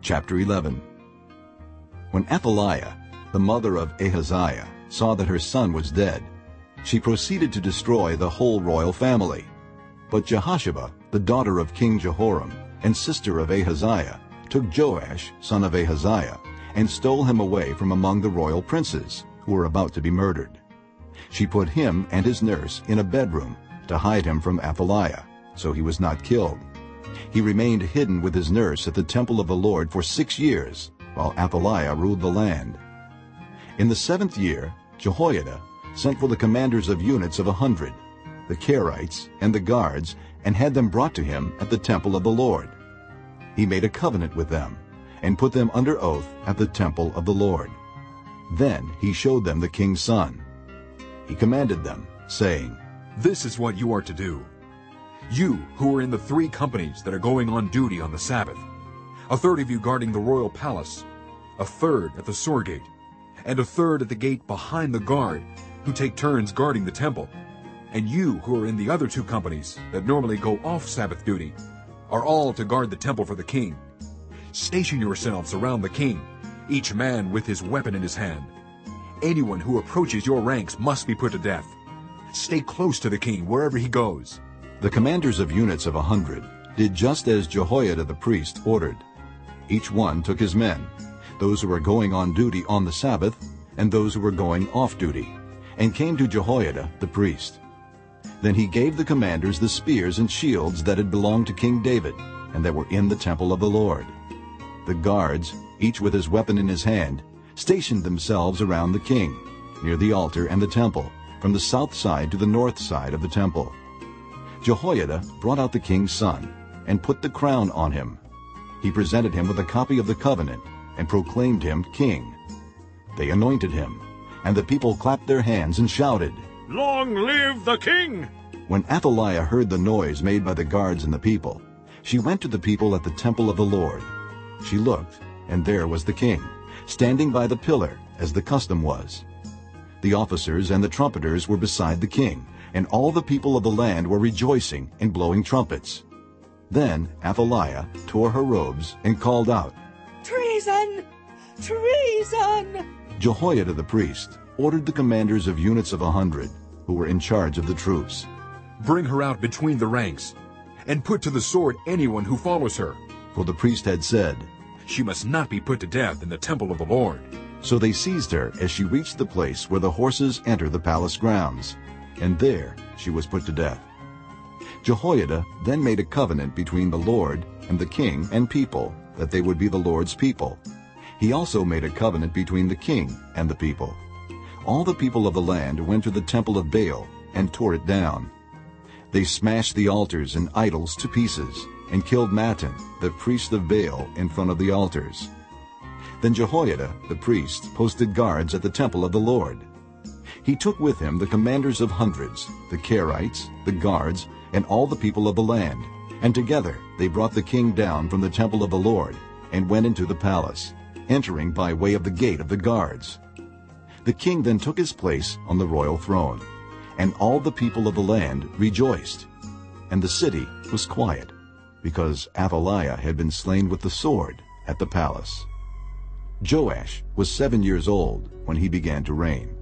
Chapter 11 When Athaliah, the mother of Ahaziah, saw that her son was dead, she proceeded to destroy the whole royal family. But Jehosheba, the daughter of King Jehoram, and sister of Ahaziah, took Joash, son of Ahaziah, and stole him away from among the royal princes, who were about to be murdered. She put him and his nurse in a bedroom to hide him from Athaliah, so he was not killed. He remained hidden with his nurse at the temple of the Lord for six years, while Athaliah ruled the land. In the seventh year, Jehoiada sent for the commanders of units of a hundred, the Carites and the guards, and had them brought to him at the temple of the Lord. He made a covenant with them, and put them under oath at the temple of the Lord. Then he showed them the king's son. He commanded them, saying, This is what you are to do. You who are in the three companies that are going on duty on the Sabbath, a third of you guarding the royal palace, a third at the Sur gate, and a third at the gate behind the guard, who take turns guarding the temple, and you who are in the other two companies that normally go off Sabbath duty, are all to guard the temple for the king. Station yourselves around the king, each man with his weapon in his hand. Anyone who approaches your ranks must be put to death. Stay close to the king wherever he goes. The commanders of units of a hundred did just as Jehoiada the priest ordered. Each one took his men, those who were going on duty on the Sabbath and those who were going off duty, and came to Jehoiada the priest. Then he gave the commanders the spears and shields that had belonged to King David and that were in the temple of the Lord. The guards, each with his weapon in his hand, stationed themselves around the king, near the altar and the temple, from the south side to the north side of the temple. Jehoiada brought out the king's son and put the crown on him. He presented him with a copy of the covenant and proclaimed him king. They anointed him, and the people clapped their hands and shouted, Long live the king! When Athaliah heard the noise made by the guards and the people, she went to the people at the temple of the Lord. She looked, and there was the king, standing by the pillar, as the custom was. The officers and the trumpeters were beside the king, and all the people of the land were rejoicing and blowing trumpets. Then Athaliah tore her robes and called out, Treason! Treason! Jehoiada the priest ordered the commanders of units of a hundred, who were in charge of the troops. Bring her out between the ranks, and put to the sword anyone who follows her. For the priest had said, She must not be put to death in the temple of the Lord. So they seized her as she reached the place where the horses enter the palace grounds, and there she was put to death. Jehoiada then made a covenant between the Lord and the king and people, that they would be the Lord's people. He also made a covenant between the king and the people. All the people of the land went to the temple of Baal and tore it down. They smashed the altars and idols to pieces and killed Mattan, the priest of Baal, in front of the altars. Then Jehoiada, the priest, posted guards at the temple of the Lord. He took with him the commanders of hundreds, the Carites, the guards, and all the people of the land, and together they brought the king down from the temple of the Lord and went into the palace, entering by way of the gate of the guards. The king then took his place on the royal throne, and all the people of the land rejoiced. And the city was quiet, because Athaliah had been slain with the sword at the palace. Joash was seven years old when he began to reign.